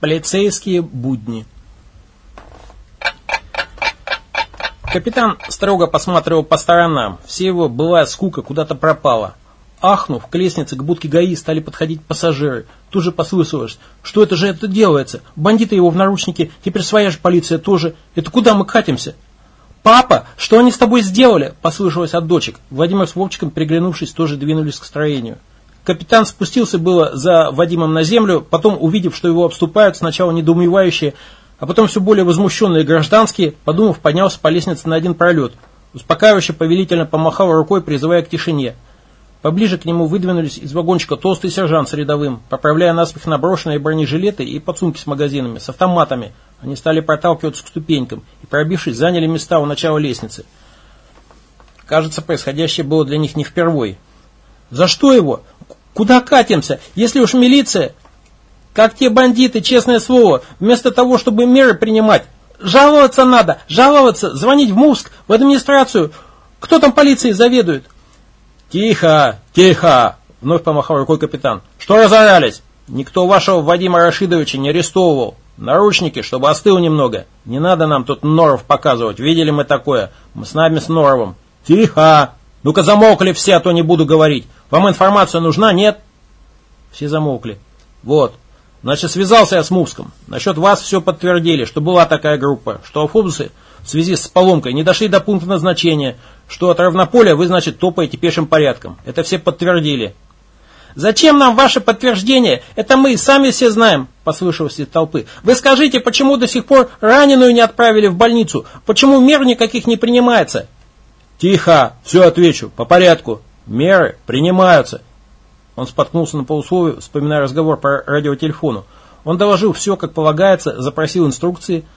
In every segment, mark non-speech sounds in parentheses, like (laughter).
Полицейские будни. Капитан строго посматривал по сторонам. Все его былая скука куда-то пропала. Ахнув, к лестнице к будке ГАИ стали подходить пассажиры. Тут же послышалось, что это же это делается? Бандиты его в наручнике, теперь своя же полиция тоже. Это куда мы катимся? «Папа, что они с тобой сделали?» – послышалось от дочек. Владимир с Вовчиком, приглянувшись, тоже двинулись к строению. Капитан спустился было за Вадимом на землю, потом, увидев, что его обступают, сначала недоумевающие, а потом все более возмущенные гражданские, подумав, поднялся по лестнице на один пролет. Успокаивающе повелительно помахал рукой, призывая к тишине – Поближе к нему выдвинулись из вагончика толстый сержант с рядовым, поправляя наспех наброшенные бронежилеты и подсумки с магазинами, с автоматами. Они стали проталкиваться к ступенькам и, пробившись, заняли места у начала лестницы. Кажется, происходящее было для них не впервой. «За что его? Куда катимся? Если уж милиция...» «Как те бандиты, честное слово, вместо того, чтобы меры принимать...» «Жаловаться надо! Жаловаться! Звонить в МУСК, в администрацию! Кто там полицией заведует?» «Тихо! Тихо!» — вновь помахал рукой капитан. «Что разорались? Никто вашего Вадима Рашидовича не арестовывал. Наручники, чтобы остыл немного. Не надо нам тут норов показывать. Видели мы такое. Мы с нами с Норовым. Тихо! Ну-ка замолкли все, а то не буду говорить. Вам информация нужна, нет?» Все замолкли. «Вот. Значит, связался я с Мувском. Насчет вас все подтвердили, что была такая группа, что автобусы в связи с поломкой не дошли до пункта назначения, что от равнополя вы, значит, топаете пешим порядком. Это все подтвердили. «Зачем нам ваше подтверждение? Это мы сами все знаем», – послышалось из толпы. «Вы скажите, почему до сих пор раненую не отправили в больницу? Почему мер никаких не принимается?» «Тихо, все отвечу, по порядку. Меры принимаются». Он споткнулся на полусловие, вспоминая разговор по радиотелефону. Он доложил все, как полагается, запросил инструкции –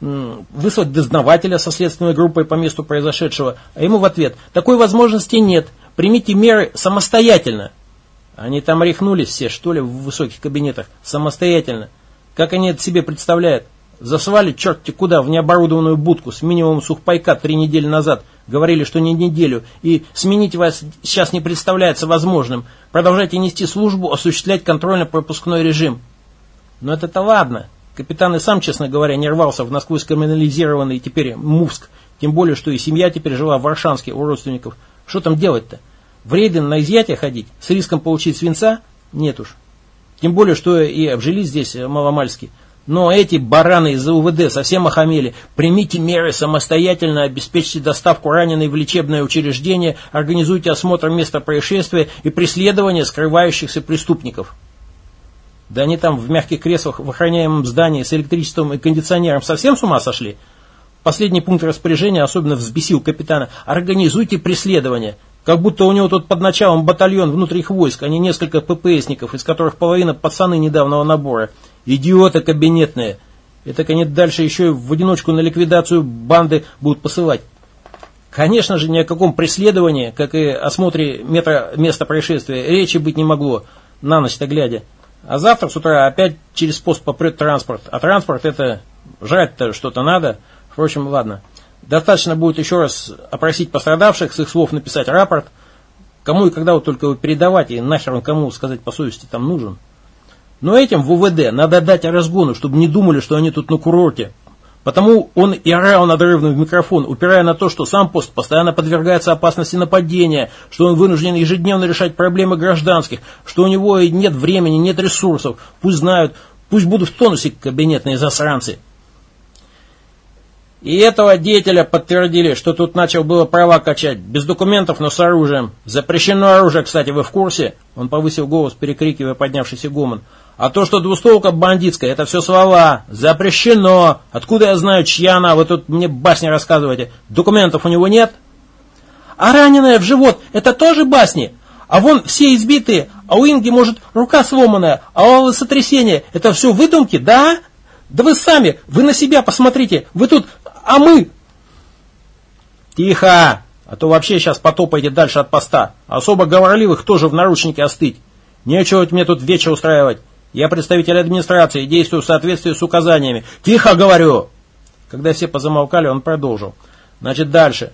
выслать дознавателя со следственной группой по месту произошедшего, а ему в ответ «Такой возможности нет, примите меры самостоятельно». Они там рехнулись все, что ли, в высоких кабинетах, самостоятельно. Как они это себе представляют? Засвали черти куда в необорудованную будку с минимумом сухпайка три недели назад. Говорили, что не неделю. И сменить вас сейчас не представляется возможным. Продолжайте нести службу, осуществлять контрольно-пропускной режим. Но это-то ладно. Капитан и сам, честно говоря, не рвался в насквозь криминализированный теперь Мувск. Тем более, что и семья теперь жила в Варшанске у родственников. Что там делать-то? В рейды на изъятие ходить? С риском получить свинца? Нет уж. Тем более, что и обжились здесь э, маломальски. Но эти бараны из УВД совсем охамели. Примите меры самостоятельно, обеспечьте доставку раненой в лечебное учреждение, организуйте осмотр места происшествия и преследование скрывающихся преступников. Да они там в мягких креслах в охраняемом здании с электричеством и кондиционером совсем с ума сошли? Последний пункт распоряжения особенно взбесил капитана. Организуйте преследование. Как будто у него тут под началом батальон внутренних войск, а не несколько ППСников, из которых половина пацаны недавнего набора. Идиоты кабинетные. Это они дальше еще и в одиночку на ликвидацию банды будут посылать. Конечно же, ни о каком преследовании, как и осмотре метра, места происшествия, речи быть не могло, на ночь-то глядя. А завтра с утра опять через пост попрет транспорт. А транспорт это жрать-то что-то надо. Впрочем, ладно. Достаточно будет еще раз опросить пострадавших, с их слов написать рапорт. Кому и когда вот только его передавать, и нахер он кому сказать по совести там нужен. Но этим в УВД надо дать разгону, чтобы не думали, что они тут на курорте, Потому он и орал надрывно в микрофон, упирая на то, что сам пост постоянно подвергается опасности нападения, что он вынужден ежедневно решать проблемы гражданских, что у него нет времени, нет ресурсов. Пусть знают, пусть будут в тонусе кабинетные засранцы. И этого деятеля подтвердили, что тут начал было права качать, без документов, но с оружием. Запрещено оружие, кстати, вы в курсе? Он повысил голос, перекрикивая поднявшийся гомон. А то, что двустволка бандитская, это все слова. Запрещено. Откуда я знаю, чья она? Вы тут мне басни рассказываете. Документов у него нет? А раненая в живот, это тоже басни? А вон все избитые, а у Инги, может, рука сломанная, а у сотрясение. Это все выдумки, да? Да вы сами, вы на себя посмотрите. Вы тут, а мы... Тихо, а то вообще сейчас потопаете дальше от поста. Особо говорливых тоже в наручнике остыть. Нечего мне тут вечер устраивать. Я представитель администрации действую в соответствии с указаниями. Тихо, говорю!» Когда все позамолкали, он продолжил. «Значит, дальше.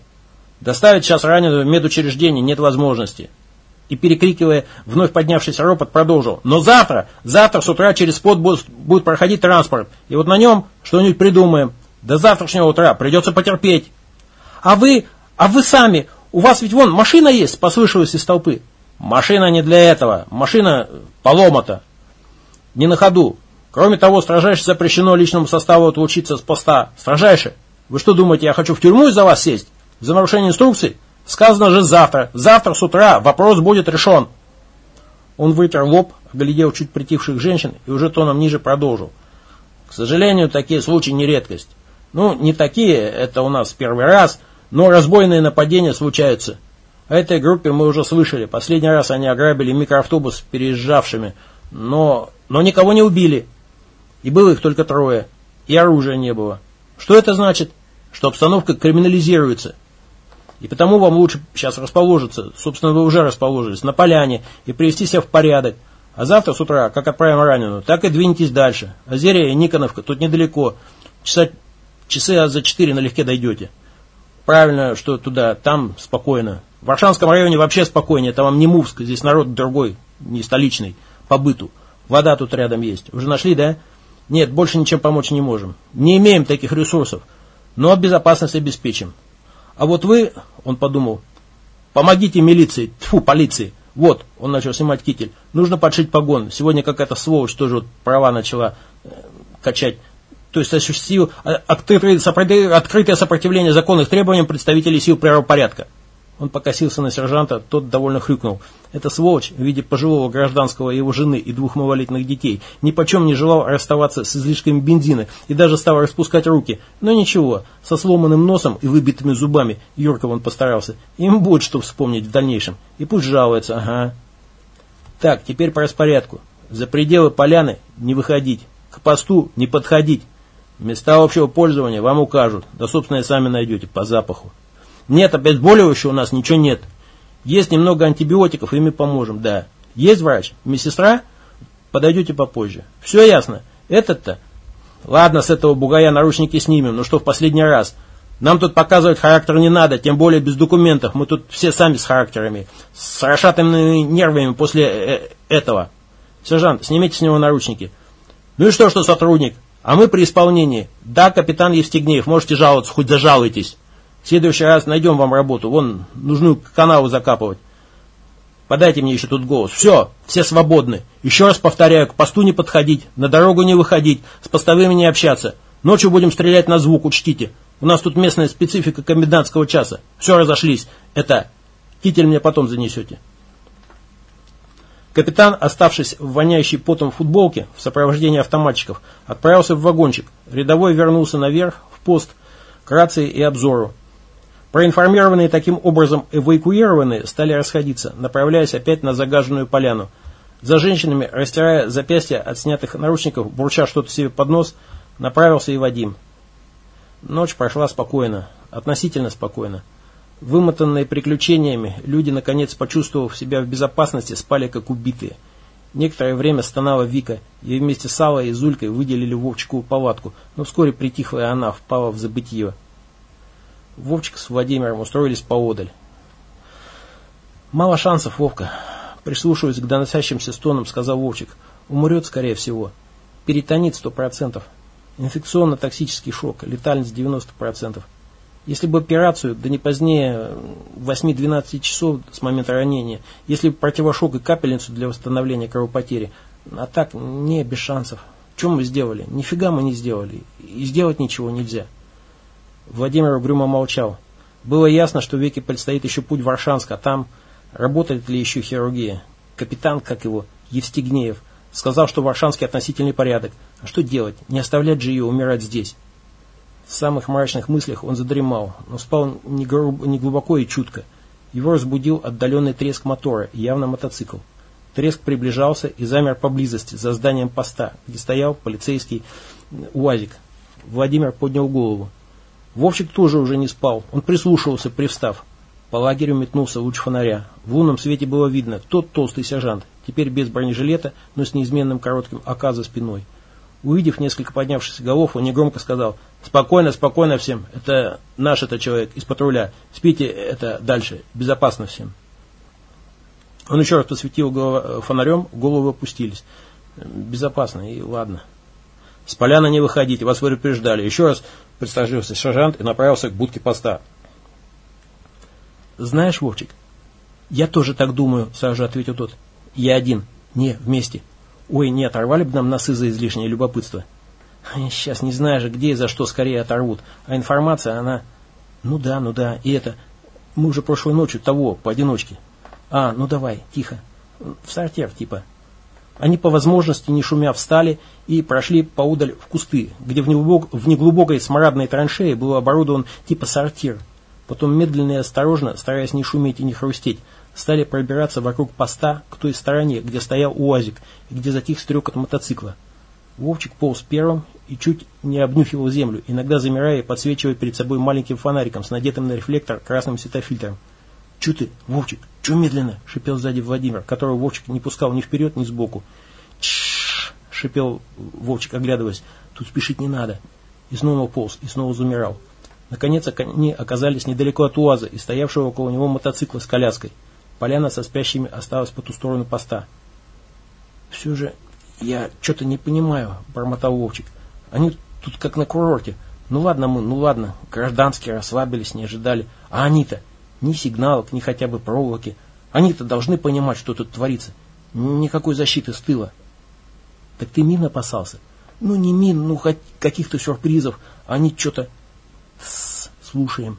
Доставить сейчас раненую в медучреждение нет возможности. и, перекрикивая вновь поднявшийся ропот, продолжил. «Но завтра, завтра с утра через спот будет проходить транспорт, и вот на нем что-нибудь придумаем. До завтрашнего утра придется потерпеть». «А вы, а вы сами, у вас ведь вон машина есть?» – послышалось из толпы. «Машина не для этого, машина поломата. Не на ходу. Кроме того, строжайше запрещено личному составу отлучиться с поста. Строжайше. Вы что думаете, я хочу в тюрьму из-за вас сесть? За нарушение инструкций?» Сказано же завтра. Завтра с утра вопрос будет решен. Он вытер лоб, оглядел чуть притихших женщин и уже тоном ниже продолжил. К сожалению, такие случаи не редкость. Ну, не такие, это у нас первый раз, но разбойные нападения случаются. О этой группе мы уже слышали. Последний раз они ограбили микроавтобус с переезжавшими, но, но никого не убили. И было их только трое. И оружия не было. Что это значит? Что обстановка криминализируется. И потому вам лучше сейчас расположиться, собственно, вы уже расположились, на поляне и привести себя в порядок. А завтра с утра, как отправим раненую, так и двинетесь дальше. Азерия и Никоновка тут недалеко. Часа, часы за четыре налегке дойдете. Правильно, что туда, там спокойно. В Варшанском районе вообще спокойнее, это вам не Мувск, здесь народ другой, не столичный, по быту. Вода тут рядом есть. Уже нашли, да? Нет, больше ничем помочь не можем. Не имеем таких ресурсов, но безопасность обеспечим. А вот вы, он подумал, помогите милиции, тфу, полиции. Вот, он начал снимать китель. Нужно подшить погон. Сегодня какая-то сволочь тоже вот права начала э, качать. То есть осуществил а, открытое сопротивление законных требованиям представителей сил правопорядка. Он покосился на сержанта, тот довольно хрюкнул. Эта сволочь, в виде пожилого гражданского его жены и двух малолетних детей, ни почем не желал расставаться с излишками бензина и даже стал распускать руки. Но ничего, со сломанным носом и выбитыми зубами, Юрка он постарался, им будет что вспомнить в дальнейшем. И пусть жалуется, ага. Так, теперь по распорядку. За пределы поляны не выходить, к посту не подходить. Места общего пользования вам укажут, да собственно и сами найдете по запаху. Нет, обезболивающего у нас ничего нет. Есть немного антибиотиков, ими поможем, да. Есть врач? Медсестра? Подойдете попозже. Все ясно. Этот-то? Ладно, с этого бугая наручники снимем, но что в последний раз? Нам тут показывать характер не надо, тем более без документов. Мы тут все сами с характерами, с расшатанными нервами после э этого. Сержант, снимите с него наручники. Ну и что, что сотрудник? А мы при исполнении. Да, капитан Евстигнеев, можете жаловаться, хоть зажалуйтесь. В следующий раз найдем вам работу. Вон, нужную канаву закапывать. Подайте мне еще тут голос. Все, все свободны. Еще раз повторяю, к посту не подходить, на дорогу не выходить, с постовыми не общаться. Ночью будем стрелять на звук, учтите. У нас тут местная специфика комендантского часа. Все, разошлись. Это... Китель мне потом занесете. Капитан, оставшись в воняющей потом футболке в сопровождении автоматчиков, отправился в вагончик. Рядовой вернулся наверх, в пост, к рации и обзору. Проинформированные таким образом эвакуированные стали расходиться, направляясь опять на загаженную поляну. За женщинами, растирая запястья от снятых наручников, бурча что-то себе под нос, направился и Вадим. Ночь прошла спокойно, относительно спокойно. Вымотанные приключениями, люди, наконец почувствовав себя в безопасности, спали как убитые. Некоторое время стонала Вика, и вместе с Аллой и Зулькой выделили Вовчикову палатку, но вскоре притихла и она, впала в забытье. Вовчик с Владимиром устроились поодаль. «Мало шансов, Вовка», — прислушиваясь к доносящимся стонам, сказал Вовчик. «Умрет, скорее всего. Перитонит сто процентов. Инфекционно-токсический шок, летальность 90%. Если бы операцию, да не позднее 8-12 часов с момента ранения, если бы противошок и капельницу для восстановления кровопотери, а так, не, без шансов. Чем мы сделали? Нифига мы не сделали. И сделать ничего нельзя. Владимир угрюмо молчал. Было ясно, что Веке предстоит еще путь в Варшанск, а там работает ли еще хирургия. Капитан, как его, Евстигнеев, сказал, что в Варшанске относительный порядок. А что делать? Не оставлять же ее умирать здесь. В самых мрачных мыслях он задремал, но спал не, груб, не глубоко и чутко. Его разбудил отдаленный треск мотора, явно мотоцикл. Треск приближался и замер поблизости, за зданием поста, где стоял полицейский УАЗик. Владимир поднял голову. Вовчик тоже уже не спал. Он прислушивался, привстав. По лагерю метнулся луч фонаря. В лунном свете было видно, тот толстый сержант, теперь без бронежилета, но с неизменным коротким АК за спиной. Увидев несколько поднявшихся голов, он негромко сказал «Спокойно, спокойно всем, это наш это человек из патруля, спите это дальше, безопасно всем». Он еще раз посветил голова, фонарем, головы опустились. Безопасно, и ладно. С поляны не выходите, вас предупреждали. Еще раз представился сержант и направился к будке поста. Знаешь, Вовчик, я тоже так думаю, сразу же ответил тот. Я один. Не, вместе. Ой, не оторвали бы нам носы за излишнее любопытство. Сейчас не знаю же, где и за что скорее оторвут. А информация, она... Ну да, ну да, и это... Мы уже прошлой ночью того, поодиночке. А, ну давай, тихо. В сортир, типа. Они по возможности, не шумя, встали и прошли поудаль в кусты, где в, неглубок, в неглубокой смарадной траншее был оборудован типа сортир. Потом медленно и осторожно, стараясь не шуметь и не хрустеть, стали пробираться вокруг поста к той стороне, где стоял УАЗик и где затих стрек от мотоцикла. Вовчик полз первым и чуть не обнюхивал землю, иногда замирая и подсвечивая перед собой маленьким фонариком с надетым на рефлектор красным светофильтром. «Чё ты, Вовчик, чё медленно?» — шипел сзади Владимир, которого Вовчик не пускал ни вперед, ни сбоку. «Тш-ш-ш!» — шипел Вовчик, оглядываясь. «Тут спешить не надо». И снова полз, и снова замирал. Наконец они оказались недалеко от УАЗа и стоявшего около него мотоцикла с коляской. Поляна со спящими осталась по ту сторону поста. «Все же «Я что-то не понимаю», — бормотал Вовчик. «Они тут как на курорте. Ну ладно мы, ну ладно, гражданские расслабились, не ожидали. А они-то ни сигналок, ни хотя бы проволоки. Они-то должны понимать, что тут творится. Никакой защиты с тыла». «Так ты мин опасался?» «Ну не мин, ну хоть каких-то сюрпризов. Они что-то...» «Слушаем.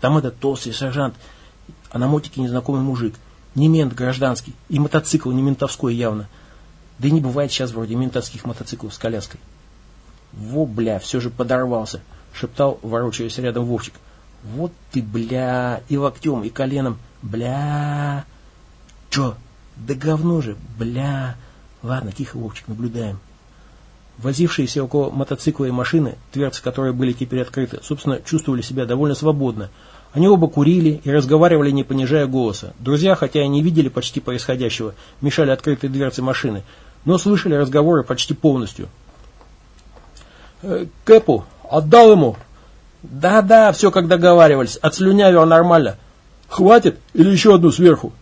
Там этот толстый сержант, а на мотике незнакомый мужик. Не мент гражданский, и мотоцикл не ментовской явно». Да и не бывает сейчас вроде ментовских мотоциклов с коляской. Во, бля, все же подорвался, шептал, ворочаясь рядом Вовчик. Вот ты, бля, и локтем, и коленом, бля. Че? Да говно же, бля. Ладно, тихо, Вовчик, наблюдаем. Возившиеся около мотоцикла и машины, дверцы которой были теперь открыты, собственно, чувствовали себя довольно свободно. Они оба курили и разговаривали, не понижая голоса. Друзья, хотя и не видели почти происходящего, мешали открытой дверцы машины, но слышали разговоры почти полностью. «Э, «Кэпу, отдал ему?» «Да-да, все как договаривались, отслюнявил нормально. Хватит или еще одну сверху?»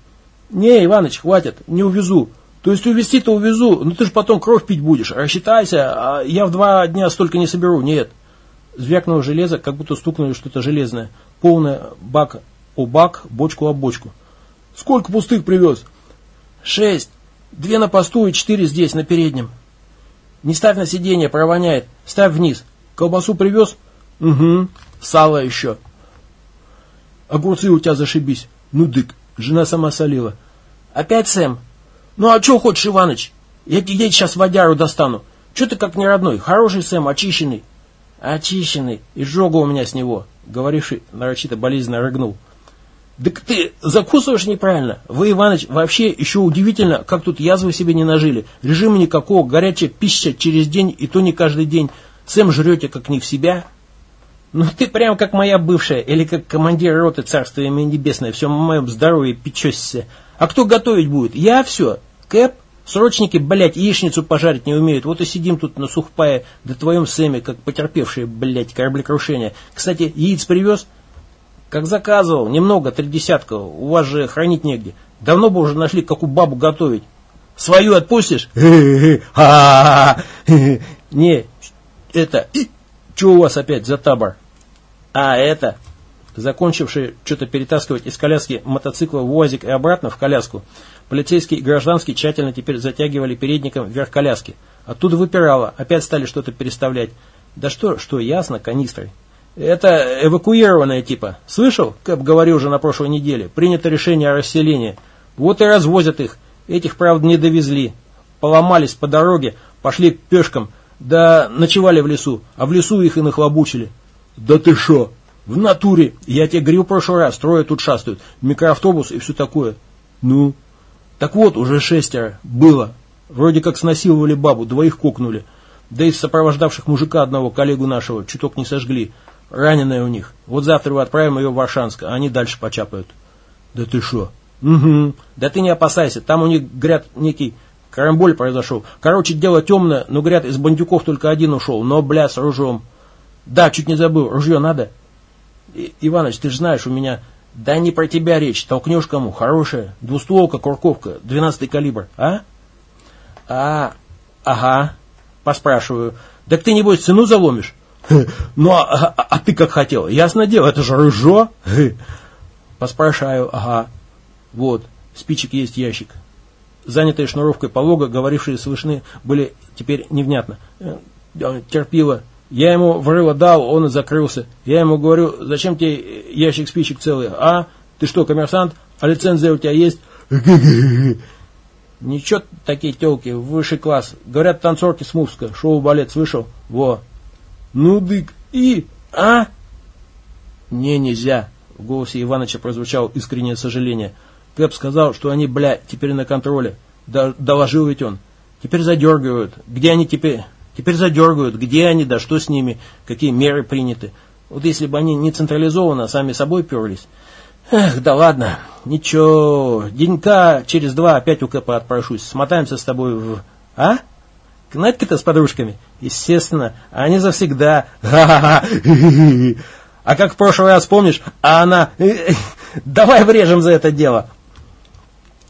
«Не, Иваныч, хватит, не увезу. То есть увезти-то увезу, но ты же потом кровь пить будешь. Рассчитайся, а я в два дня столько не соберу, нет». Звякнуло железо, как будто стукнули что-то железное. Полное бак о бак, бочку о бочку. «Сколько пустых привез?» «Шесть. Две на посту и четыре здесь, на переднем. Не ставь на сиденье, провоняет. Ставь вниз. Колбасу привез? Угу. Сало еще. Огурцы у тебя зашибись. Ну дык, жена сама солила. Опять Сэм? Ну а что хочешь, Иваныч? Я где сейчас водяру достану? Че ты как не родной? Хороший Сэм, очищенный. Очищенный. И жога у меня с него. Говоривший нарочито болезненно рыгнул. Так ты закусываешь неправильно. Вы, Иваныч, вообще еще удивительно, как тут язвы себе не нажили. Режима никакого, горячая пища через день, и то не каждый день. Сэм жрете как не в себя. Ну ты прям как моя бывшая, или как командир роты царства имя небесное, все в моем здоровье печешься. А кто готовить будет? Я все. Кэп, срочники, блядь, яичницу пожарить не умеют. Вот и сидим тут на сухпае, да твоем Сэме, как потерпевшие, блядь, кораблекрушение. Кстати, яиц привез? Как заказывал, немного, три десятка, у вас же хранить негде. Давно бы уже нашли, какую бабу готовить. Свою отпустишь? (laughs) Не, это, что у вас опять за табор? А, это, закончивший что-то перетаскивать из коляски мотоцикла в УАЗик и обратно в коляску, полицейские и гражданские тщательно теперь затягивали передником вверх коляски. Оттуда выпирало, опять стали что-то переставлять. Да что, что, ясно, канистрой. Это эвакуированные типа. Слышал? Кэп говорил уже на прошлой неделе. Принято решение о расселении. Вот и развозят их. Этих, правда, не довезли. Поломались по дороге, пошли пешком, да ночевали в лесу. А в лесу их и нахлобучили. Да ты шо? В натуре. Я тебе говорил в прошлый раз, трое тут шастают. Микроавтобус и все такое. Ну? Так вот, уже шестеро. Было. Вроде как снасиловали бабу, двоих кокнули. Да из сопровождавших мужика одного, коллегу нашего, чуток не сожгли. Раненая у них. Вот завтра мы отправим ее в Варшанск, а они дальше почапают. Да ты что? Угу. Да ты не опасайся, там у них, говорят, некий карамболь произошел. Короче, дело темное, но, говорят, из бандюков только один ушел, но, бля, с ружьем. Да, чуть не забыл, ружье надо? И, Иваныч, ты же знаешь, у меня Да не про тебя речь, толкнешь кому, хорошая, двустволка, курковка, двенадцатый калибр, а? А, ага, поспрашиваю. Так ты, небось, цену заломишь? (laughs) Ну, а, а, а ты как хотел? Ясно дело, это же рыжо. (laughs) Поспрашаю, ага. Вот, спичек есть ящик. Занятые шнуровкой полога, говорившие слышны, были теперь невнятно. Э, терпила. Я ему врыло дал, он и закрылся. Я ему говорю, зачем тебе ящик спичек целый? А? Ты что, коммерсант? А лицензия у тебя есть? (laughs) Ничего такие телки, высший класс. Говорят, танцорки с Мувска, шоу-балет слышал? Во. Ну, дык, и, а? Не, нельзя. В голосе Иваныча прозвучало искреннее сожаление. Кэп сказал, что они, бля, теперь на контроле. Доложил ведь он. Теперь задергивают. Где они теперь? Теперь задергивают. Где они, да что с ними? Какие меры приняты? Вот если бы они не централизованно сами собой перлись. Эх, да ладно. Ничего. Денька через два опять у КП отпрошусь. Смотаемся с тобой в... А? К Надьке-то с подружками? Естественно. Они завсегда. А как в прошлый раз помнишь, а она... Давай врежем за это дело.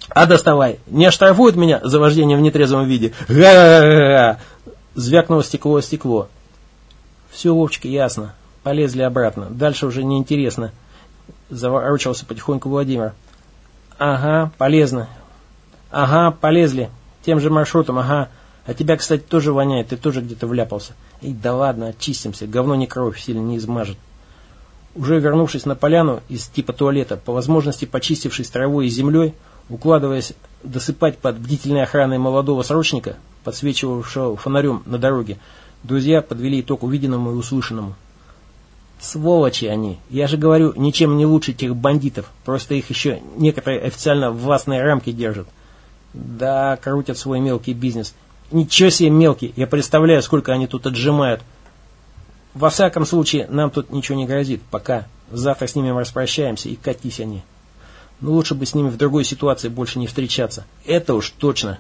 А доставай. Не оштрафуют меня за вождение в нетрезвом виде? Звякнуло стекло о стекло. Все, Вовчик, ясно. Полезли обратно. Дальше уже неинтересно. Заворочился потихоньку Владимир. Ага, полезно. Ага, полезли. Тем же маршрутом, ага. А тебя, кстати, тоже воняет, ты тоже где-то вляпался. И да ладно, очистимся, говно не кровь сильно не измажет. Уже вернувшись на поляну из типа туалета, по возможности почистившись травой и землей, укладываясь досыпать под бдительной охраной молодого срочника, подсвечивавшего фонарем на дороге, друзья подвели итог увиденному и услышанному. Сволочи они. Я же говорю, ничем не лучше тех бандитов. Просто их еще некоторые официально в властной рамке держат. Да, крутят свой мелкий бизнес. Ничего себе мелкий. Я представляю, сколько они тут отжимают. Во всяком случае, нам тут ничего не грозит. Пока. Завтра с ними распрощаемся и катись они. Но лучше бы с ними в другой ситуации больше не встречаться. Это уж точно.